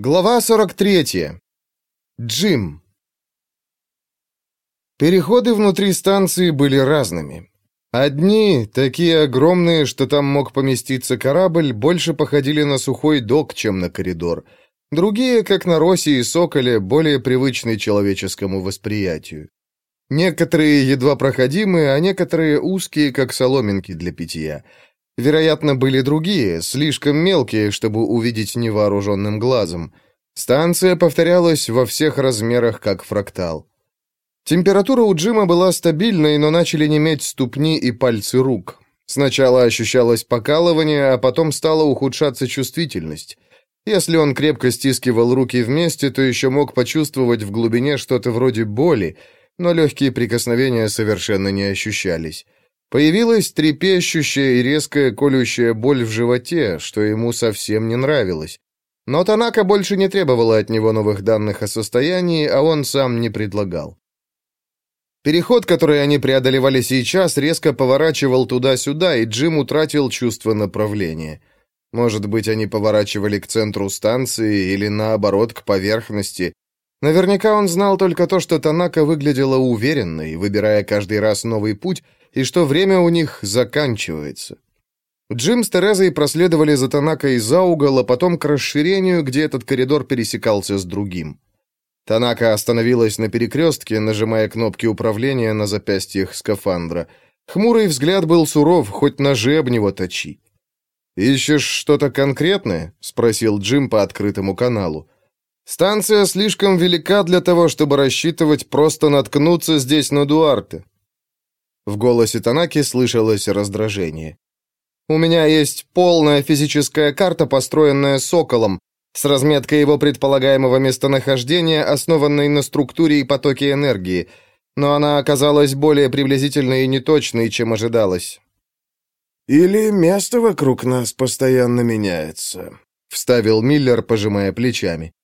Глава 43. Джим. Переходы внутри станции были разными. Одни, такие огромные, что там мог поместиться корабль, больше походили на сухой док, чем на коридор. Другие, как на Росе и Соколе, более привычны человеческому восприятию. Некоторые едва проходимые, а некоторые узкие, как соломинки для питья. Вероятно, были другие, слишком мелкие, чтобы увидеть невооруженным глазом. Станция повторялась во всех размерах, как фрактал. Температура у Джима была стабильной, но начали неметь ступни и пальцы рук. Сначала ощущалось покалывание, а потом стала ухудшаться чувствительность. Если он крепко стискивал руки вместе, то еще мог почувствовать в глубине что-то вроде боли, но легкие прикосновения совершенно не ощущались. Появилась трепещущая и резкая колющая боль в животе, что ему совсем не нравилось. Но Танака больше не требовала от него новых данных о состоянии, а он сам не предлагал. Переход, который они преодолевали сейчас, резко поворачивал туда-сюда, и Джим утратил чувство направления. Может быть, они поворачивали к центру станции или, наоборот, к поверхности. Наверняка он знал только то, что Танака выглядела уверенной, выбирая каждый раз новый путь, и что время у них заканчивается. Джим с Терезой проследовали за Танакой за угол, а потом к расширению, где этот коридор пересекался с другим. Танака остановилась на перекрестке, нажимая кнопки управления на запястьях скафандра. Хмурый взгляд был суров, хоть ножи об него точи. «Ищешь что-то конкретное?» — спросил Джим по открытому каналу. «Станция слишком велика для того, чтобы рассчитывать просто наткнуться здесь на Дуарте. В голосе Танаки слышалось раздражение. «У меня есть полная физическая карта, построенная Соколом, с разметкой его предполагаемого местонахождения, основанной на структуре и потоке энергии, но она оказалась более приблизительной и неточной, чем ожидалось». «Или место вокруг нас постоянно меняется», — вставил Миллер, пожимая плечами.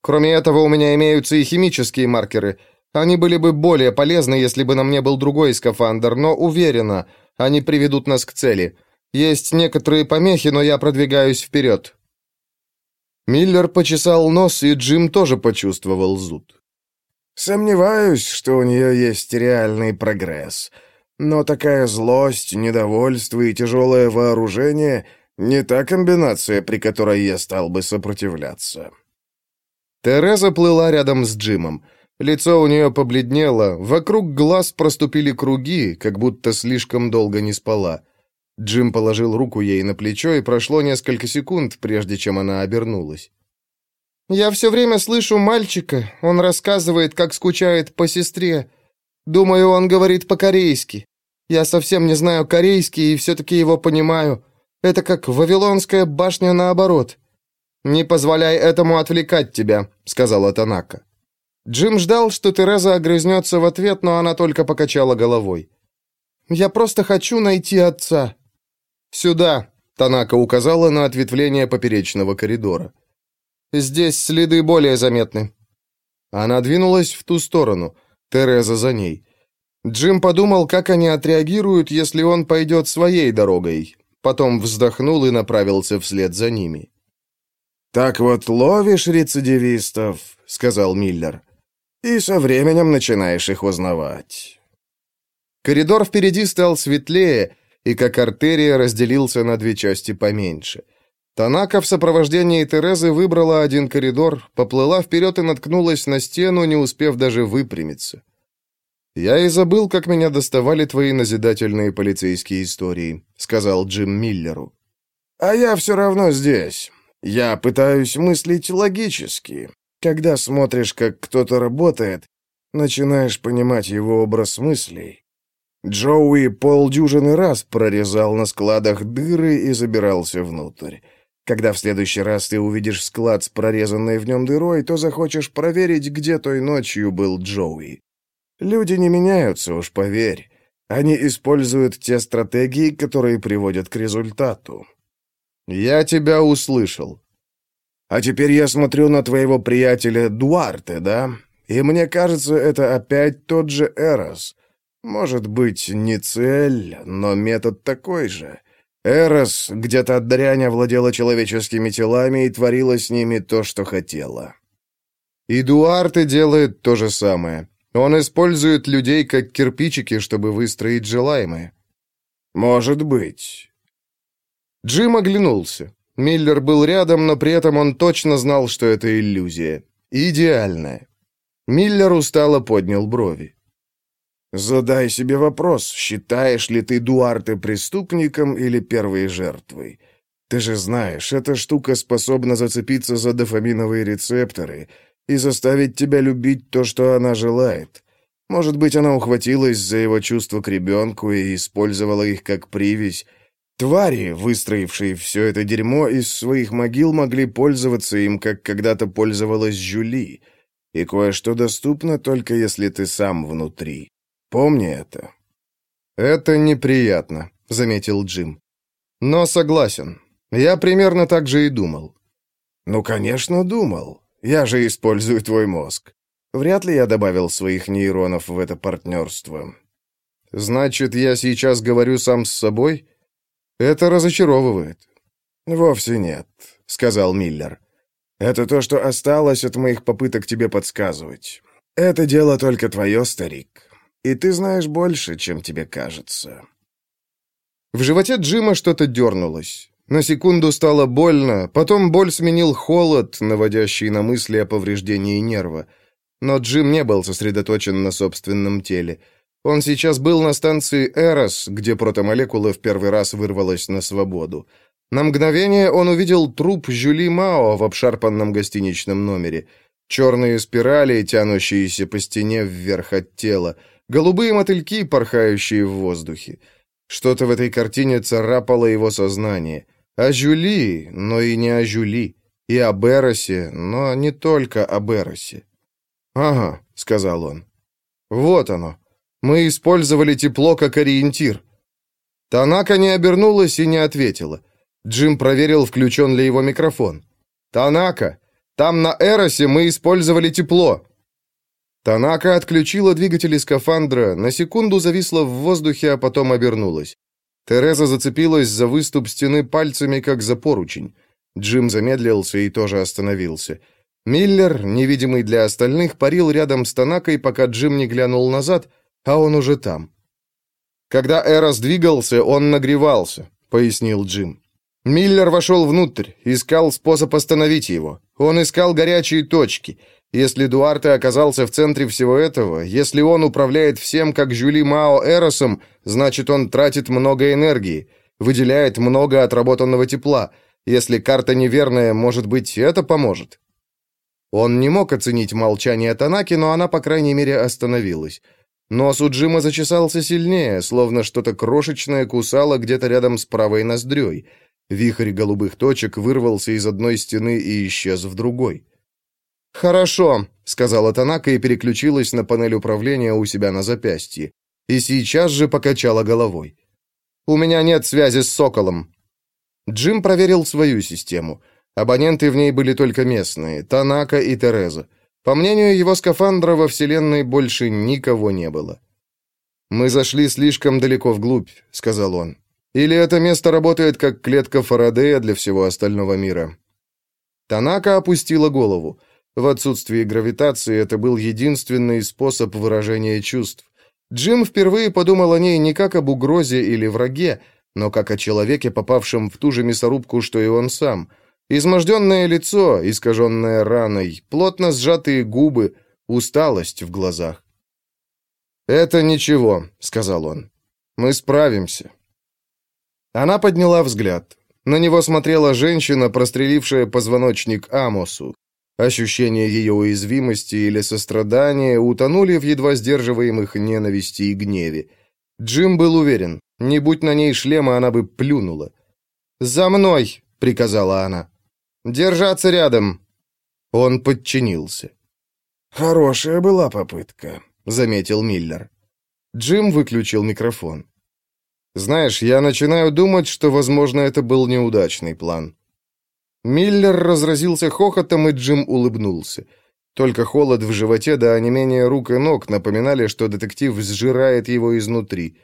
«Кроме этого, у меня имеются и химические маркеры — они были бы более полезны, если бы на мне был другой скафандр, но уверена, они приведут нас к цели. Есть некоторые помехи, но я продвигаюсь вперед». Миллер почесал нос, и Джим тоже почувствовал зуд. «Сомневаюсь, что у нее есть реальный прогресс. Но такая злость, недовольство и тяжелое вооружение — не та комбинация, при которой я стал бы сопротивляться». Тереза плыла рядом с Джимом. Лицо у нее побледнело, вокруг глаз проступили круги, как будто слишком долго не спала. Джим положил руку ей на плечо, и прошло несколько секунд, прежде чем она обернулась. «Я все время слышу мальчика, он рассказывает, как скучает по сестре. Думаю, он говорит по-корейски. Я совсем не знаю корейский и все-таки его понимаю. Это как Вавилонская башня наоборот». «Не позволяй этому отвлекать тебя», — сказала Танака. Джим ждал, что Тереза огрызнется в ответ, но она только покачала головой. «Я просто хочу найти отца». «Сюда», — Танака указала на ответвление поперечного коридора. «Здесь следы более заметны». Она двинулась в ту сторону, Тереза за ней. Джим подумал, как они отреагируют, если он пойдет своей дорогой. Потом вздохнул и направился вслед за ними. «Так вот ловишь рецидивистов», — сказал Миллер и со временем начинаешь их узнавать. Коридор впереди стал светлее, и как артерия разделился на две части поменьше. Танака в сопровождении Терезы выбрала один коридор, поплыла вперед и наткнулась на стену, не успев даже выпрямиться. «Я и забыл, как меня доставали твои назидательные полицейские истории», — сказал Джим Миллеру. «А я все равно здесь. Я пытаюсь мыслить логически. Когда смотришь, как кто-то работает, начинаешь понимать его образ мыслей. Джоуи полдюжины раз прорезал на складах дыры и забирался внутрь. Когда в следующий раз ты увидишь склад с прорезанной в нем дырой, то захочешь проверить, где той ночью был Джоуи. Люди не меняются, уж поверь. Они используют те стратегии, которые приводят к результату. «Я тебя услышал», а теперь я смотрю на твоего приятеля Дуарте, да? И мне кажется, это опять тот же Эрос. Может быть, не цель, но метод такой же. Эрос где-то от дрянь овладела человеческими телами и творила с ними то, что хотела. И Дуарте делает то же самое. Он использует людей как кирпичики, чтобы выстроить желаемое. Может быть. Джим оглянулся. Миллер был рядом, но при этом он точно знал, что это иллюзия. Идеальная. Миллер устало поднял брови. Задай себе вопрос, считаешь ли ты Дуарте преступником или первой жертвой? Ты же знаешь, эта штука способна зацепиться за дофаминовые рецепторы и заставить тебя любить то, что она желает. Может быть, она ухватилась за его чувства к ребенку и использовала их как привязь. Твари, выстроившие все это дерьмо, из своих могил могли пользоваться им, как когда-то пользовалась Жюли. И кое-что доступно только если ты сам внутри. Помни это». «Это неприятно», — заметил Джим. «Но согласен. Я примерно так же и думал». «Ну, конечно, думал. Я же использую твой мозг. Вряд ли я добавил своих нейронов в это партнерство». «Значит, я сейчас говорю сам с собой? Это разочаровывает». «Вовсе нет», — сказал Миллер. «Это то, что осталось от моих попыток тебе подсказывать. Это дело только твое, старик и ты знаешь больше, чем тебе кажется». В животе Джима что-то дернулось. На секунду стало больно, потом боль сменил холод, наводящий на мысли о повреждении нерва. Но Джим не был сосредоточен на собственном теле. Он сейчас был на станции Эрос, где протомолекула в первый раз вырвалась на свободу. На мгновение он увидел труп Жюли Мао в обшарпанном гостиничном номере. Черные спирали, тянущиеся по стене вверх от тела. Голубые мотыльки, порхающие в воздухе. Что-то в этой картине царапало его сознание. О Жюли, но и не о Жюли. И о Беросе, но не только о Беросе. «Ага», — сказал он. «Вот оно. Мы использовали тепло как ориентир». Танака не обернулась и не ответила. Джим проверил, включен ли его микрофон. «Танака, там на Эросе мы использовали тепло». Танака отключила двигатели скафандра, на секунду зависла в воздухе, а потом обернулась. Тереза зацепилась за выступ стены пальцами, как за поручень. Джим замедлился и тоже остановился. Миллер, невидимый для остальных, парил рядом с Танакой, пока Джим не глянул назад, а он уже там. «Когда Эрос двигался, он нагревался», — пояснил Джим. Миллер вошел внутрь, искал способ остановить его. Он искал горячие точки — если Дуарте оказался в центре всего этого, если он управляет всем, как Жюли Мао Эросом, значит, он тратит много энергии, выделяет много отработанного тепла. Если карта неверная, может быть, это поможет. Он не мог оценить молчание Танаки, но она, по крайней мере, остановилась. Нос у Джима зачесался сильнее, словно что-то крошечное кусало где-то рядом с правой ноздрёй. Вихрь голубых точек вырвался из одной стены и исчез в другой. «Хорошо», — сказала Танака и переключилась на панель управления у себя на запястье. И сейчас же покачала головой. «У меня нет связи с Соколом». Джим проверил свою систему. Абоненты в ней были только местные, Танака и Тереза. По мнению его скафандра, во Вселенной больше никого не было. «Мы зашли слишком далеко вглубь», — сказал он. «Или это место работает как клетка Фарадея для всего остального мира?» Танака опустила голову. В отсутствии гравитации это был единственный способ выражения чувств. Джим впервые подумал о ней не как об угрозе или враге, но как о человеке, попавшем в ту же мясорубку, что и он сам. Изможденное лицо, искаженное раной, плотно сжатые губы, усталость в глазах. «Это ничего», — сказал он. «Мы справимся». Она подняла взгляд. На него смотрела женщина, прострелившая позвоночник Амосу. Ощущение ее уязвимости или сострадания утонули в едва сдерживаемых ненависти и гневе. Джим был уверен, не будь на ней шлема, она бы плюнула. «За мной!» — приказала она. «Держаться рядом!» Он подчинился. «Хорошая была попытка», — заметил Миллер. Джим выключил микрофон. «Знаешь, я начинаю думать, что, возможно, это был неудачный план. Миллер разразился хохотом, и Джим улыбнулся. Только холод в животе да онемение рук и ног напоминали, что детектив сжирает его изнутри.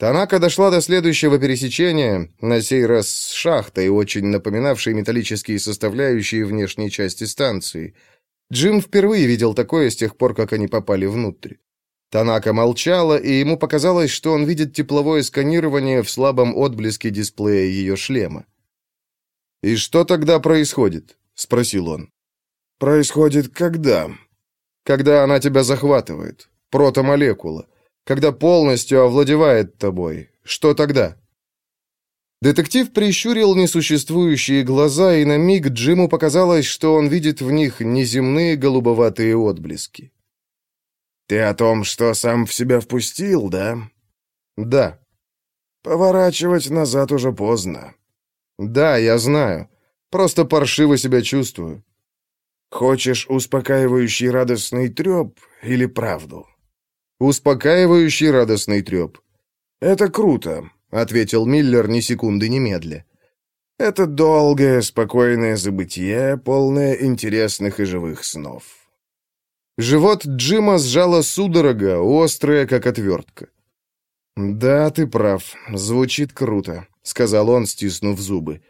Танака дошла до следующего пересечения, на сей раз с шахтой, очень напоминавшей металлические составляющие внешней части станции. Джим впервые видел такое с тех пор, как они попали внутрь. Танака молчала, и ему показалось, что он видит тепловое сканирование в слабом отблеске дисплея ее шлема. «И что тогда происходит?» — спросил он. «Происходит когда?» «Когда она тебя захватывает. Протомолекула. Когда полностью овладевает тобой. Что тогда?» Детектив прищурил несуществующие глаза, и на миг Джиму показалось, что он видит в них неземные голубоватые отблески. «Ты о том, что сам в себя впустил, да?» «Да». «Поворачивать назад уже поздно». «Да, я знаю. Просто паршиво себя чувствую». «Хочешь успокаивающий радостный треп или правду?» «Успокаивающий радостный треп». «Это круто», — ответил Миллер ни секунды немедля. «Это долгое, спокойное забытие, полное интересных и живых снов». Живот Джима сжало судорога, острая, как отвертка. «Да, ты прав. Звучит круто», — сказал он, стиснув зубы.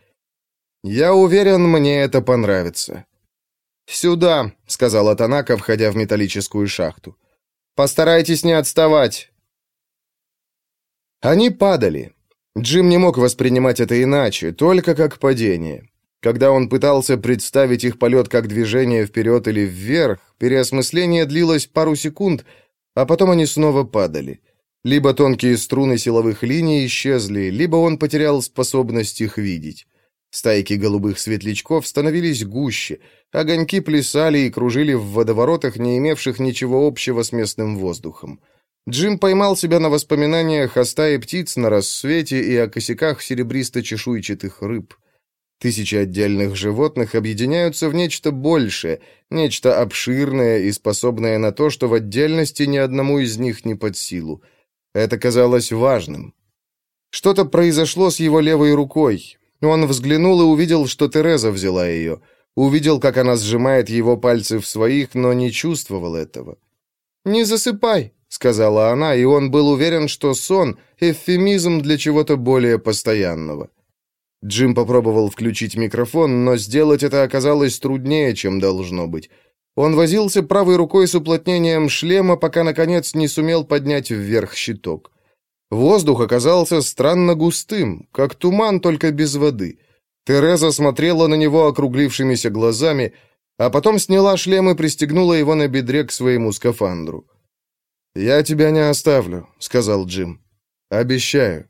«Я уверен, мне это понравится». «Сюда», — сказала Танака, входя в металлическую шахту. «Постарайтесь не отставать». Они падали. Джим не мог воспринимать это иначе, только как падение. Когда он пытался представить их полет как движение вперед или вверх, переосмысление длилось пару секунд, а потом они снова падали. Либо тонкие струны силовых линий исчезли, либо он потерял способность их видеть. Стайки голубых светлячков становились гуще, огоньки плясали и кружили в водоворотах, не имевших ничего общего с местным воздухом. Джим поймал себя на воспоминаниях о стае птиц на рассвете и о косяках серебристо-чешуйчатых рыб. Тысячи отдельных животных объединяются в нечто большее, нечто обширное и способное на то, что в отдельности ни одному из них не под силу. Это казалось важным. Что-то произошло с его левой рукой. Он взглянул и увидел, что Тереза взяла ее. Увидел, как она сжимает его пальцы в своих, но не чувствовал этого. «Не засыпай», — сказала она, и он был уверен, что сон — эвфемизм для чего-то более постоянного. Джим попробовал включить микрофон, но сделать это оказалось труднее, чем должно быть. Он возился правой рукой с уплотнением шлема, пока, наконец, не сумел поднять вверх щиток. Воздух оказался странно густым, как туман, только без воды. Тереза смотрела на него округлившимися глазами, а потом сняла шлем и пристегнула его на бедре к своему скафандру. «Я тебя не оставлю», — сказал Джим. «Обещаю».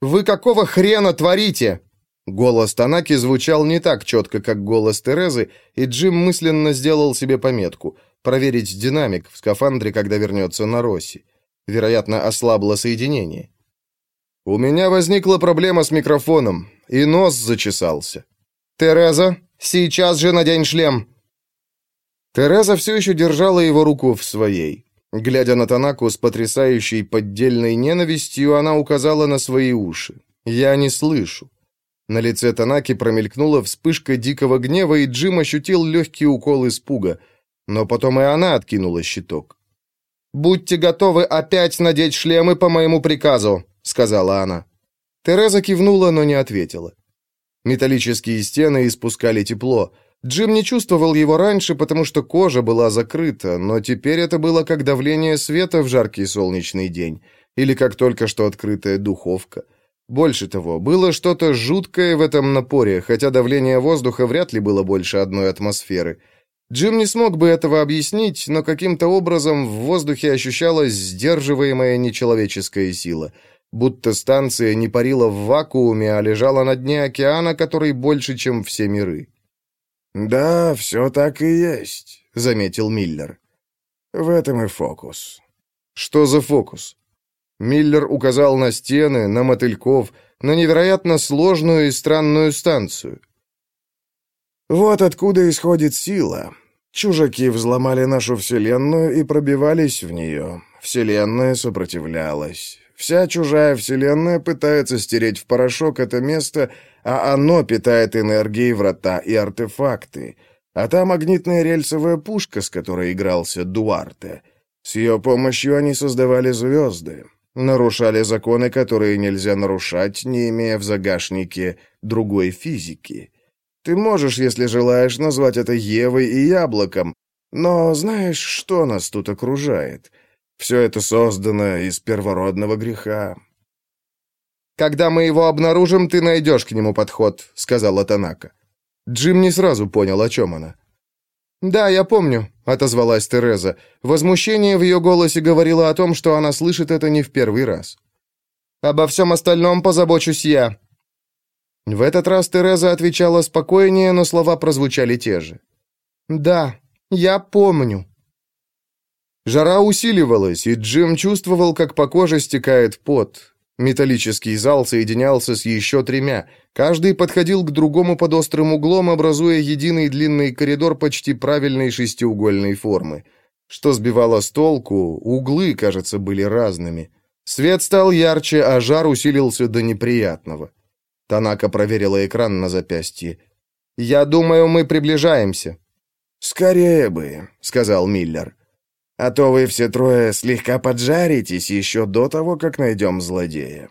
«Вы какого хрена творите?» Голос Танаки звучал не так четко, как голос Терезы, и Джим мысленно сделал себе пометку — проверить динамик в скафандре, когда вернется на Росси. Вероятно, ослабло соединение. «У меня возникла проблема с микрофоном, и нос зачесался». «Тереза, сейчас же надень шлем!» Тереза все еще держала его руку в своей. Глядя на Танаку с потрясающей поддельной ненавистью, она указала на свои уши. «Я не слышу». На лице Танаки промелькнула вспышка дикого гнева, и Джим ощутил легкий укол испуга. Но потом и она откинула щиток. «Будьте готовы опять надеть шлемы по моему приказу», — сказала она. Тереза кивнула, но не ответила. Металлические стены испускали тепло. Джим не чувствовал его раньше, потому что кожа была закрыта, но теперь это было как давление света в жаркий солнечный день, или как только что открытая духовка. Больше того, было что-то жуткое в этом напоре, хотя давление воздуха вряд ли было больше одной атмосферы. Джим не смог бы этого объяснить, но каким-то образом в воздухе ощущалась сдерживаемая нечеловеческая сила, будто станция не парила в вакууме, а лежала на дне океана, который больше, чем все миры. «Да, все так и есть», — заметил Миллер. «В этом и фокус». «Что за фокус?» Миллер указал на стены, на мотыльков, на невероятно сложную и странную станцию. «Вот откуда исходит сила. Чужаки взломали нашу Вселенную и пробивались в нее. Вселенная сопротивлялась. Вся чужая Вселенная пытается стереть в порошок это место, а оно питает энергией врата и артефакты. А та магнитная рельсовая пушка, с которой игрался Дуарте. С ее помощью они создавали звезды. Нарушали законы, которые нельзя нарушать, не имея в загашнике другой физики. Ты можешь, если желаешь, назвать это Евой и яблоком, но знаешь, что нас тут окружает? Все это создано из первородного греха. «Когда мы его обнаружим, ты найдешь к нему подход», — сказала Танака. Джим не сразу понял, о чем она. «Да, я помню», — отозвалась Тереза. Возмущение в ее голосе говорило о том, что она слышит это не в первый раз. «Обо всем остальном позабочусь я». В этот раз Тереза отвечала спокойнее, но слова прозвучали те же. «Да, я помню». Жара усиливалась, и Джим чувствовал, как по коже стекает пот. Металлический зал соединялся с еще тремя. Каждый подходил к другому под острым углом, образуя единый длинный коридор почти правильной шестиугольной формы. Что сбивало с толку, углы, кажется, были разными. Свет стал ярче, а жар усилился до неприятного. Танака проверила экран на запястье. «Я думаю, мы приближаемся». «Скорее бы», — сказал Миллер. А то вы все трое слегка поджаритесь еще до того, как найдем злодея».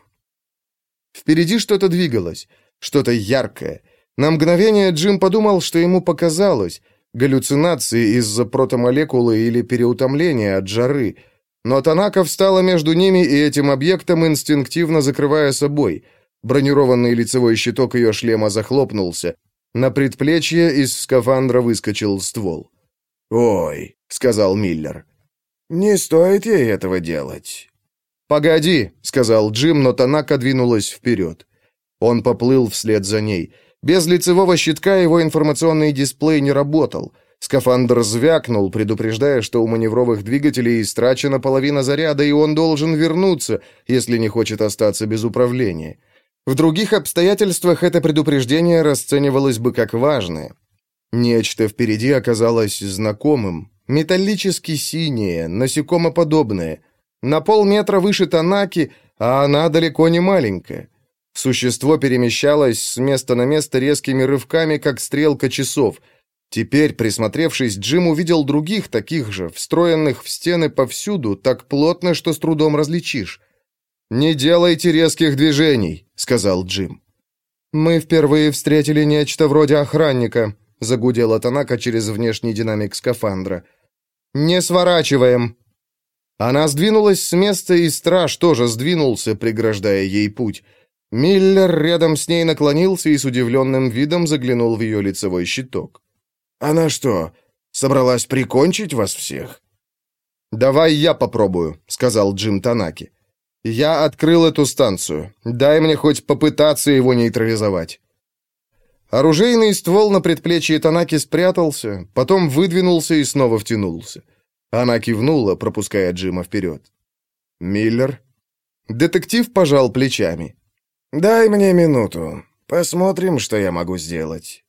Впереди что-то двигалось, что-то яркое. На мгновение Джим подумал, что ему показалось. Галлюцинации из-за протомолекулы или переутомления от жары. Но Танака встала между ними и этим объектом, инстинктивно закрывая собой. Бронированный лицевой щиток ее шлема захлопнулся. На предплечье из скафандра выскочил ствол. «Ой», — сказал Миллер. «Не стоит ей этого делать». «Погоди», — сказал Джим, но Танака двинулась вперед. Он поплыл вслед за ней. Без лицевого щитка его информационный дисплей не работал. Скафандр звякнул, предупреждая, что у маневровых двигателей истрачена половина заряда, и он должен вернуться, если не хочет остаться без управления. В других обстоятельствах это предупреждение расценивалось бы как важное. Нечто впереди оказалось знакомым, Металлически синее, насекомоподобное. На полметра выше Танаки, а она далеко не маленькая. Существо перемещалось с места на место резкими рывками, как стрелка часов. Теперь, присмотревшись, Джим увидел других таких же, встроенных в стены повсюду, так плотно, что с трудом различишь. «Не делайте резких движений», — сказал Джим. «Мы впервые встретили нечто вроде охранника», — загудела Танака через внешний динамик скафандра. «Не сворачиваем!» Она сдвинулась с места, и страж тоже сдвинулся, преграждая ей путь. Миллер рядом с ней наклонился и с удивленным видом заглянул в ее лицевой щиток. «Она что, собралась прикончить вас всех?» «Давай я попробую», — сказал Джим Танаки. «Я открыл эту станцию. Дай мне хоть попытаться его нейтрализовать». Оружейный ствол на предплечье Танаки спрятался, потом выдвинулся и снова втянулся. Она кивнула, пропуская Джима вперед. «Миллер?» Детектив пожал плечами. «Дай мне минуту. Посмотрим, что я могу сделать».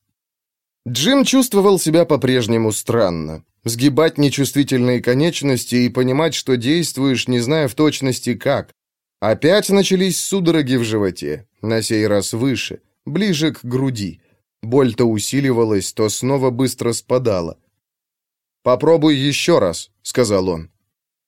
Джим чувствовал себя по-прежнему странно. Сгибать нечувствительные конечности и понимать, что действуешь, не зная в точности как. Опять начались судороги в животе, на сей раз выше, ближе к груди. Боль то усиливалась, то снова быстро спадала. «Попробуй еще раз», — сказал он.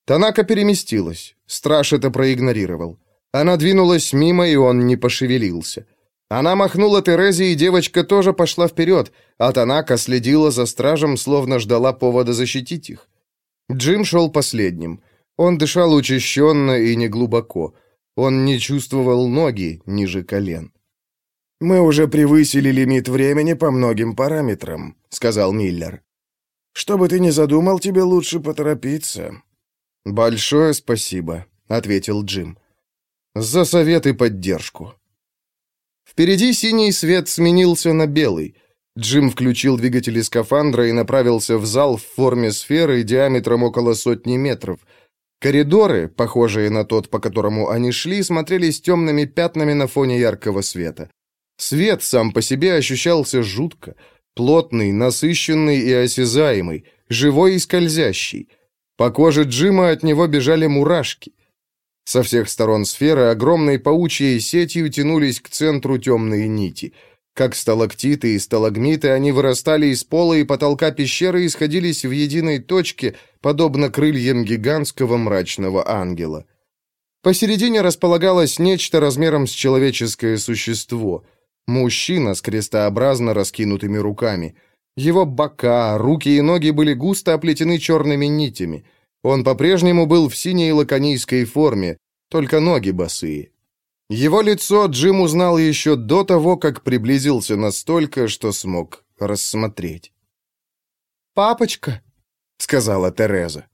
Танака переместилась. Страж это проигнорировал. Она двинулась мимо, и он не пошевелился. Она махнула Терезе, и девочка тоже пошла вперед, а Танака следила за стражем, словно ждала повода защитить их. Джим шел последним. Он дышал учащенно и неглубоко. Он не чувствовал ноги ниже колен. «Мы уже превысили лимит времени по многим параметрам», — сказал Миллер. «Что бы ты ни задумал, тебе лучше поторопиться». «Большое спасибо», — ответил Джим. «За совет и поддержку». Впереди синий свет сменился на белый. Джим включил двигатели скафандра и направился в зал в форме сферы диаметром около сотни метров. Коридоры, похожие на тот, по которому они шли, смотрелись темными пятнами на фоне яркого света. Свет сам по себе ощущался жутко. Плотный, насыщенный и осязаемый, живой и скользящий. По коже Джима от него бежали мурашки. Со всех сторон сферы огромной паучьей сетью тянулись к центру темные нити. Как сталактиты и сталагмиты, они вырастали из пола и потолка пещеры и сходились в единой точке, подобно крыльям гигантского мрачного ангела. Посередине располагалось нечто размером с человеческое существо. Мужчина с крестообразно раскинутыми руками. Его бока, руки и ноги были густо оплетены черными нитями. Он по-прежнему был в синей лаконийской форме, только ноги босые. Его лицо Джим узнал еще до того, как приблизился настолько, что смог рассмотреть. «Папочка», — сказала Тереза.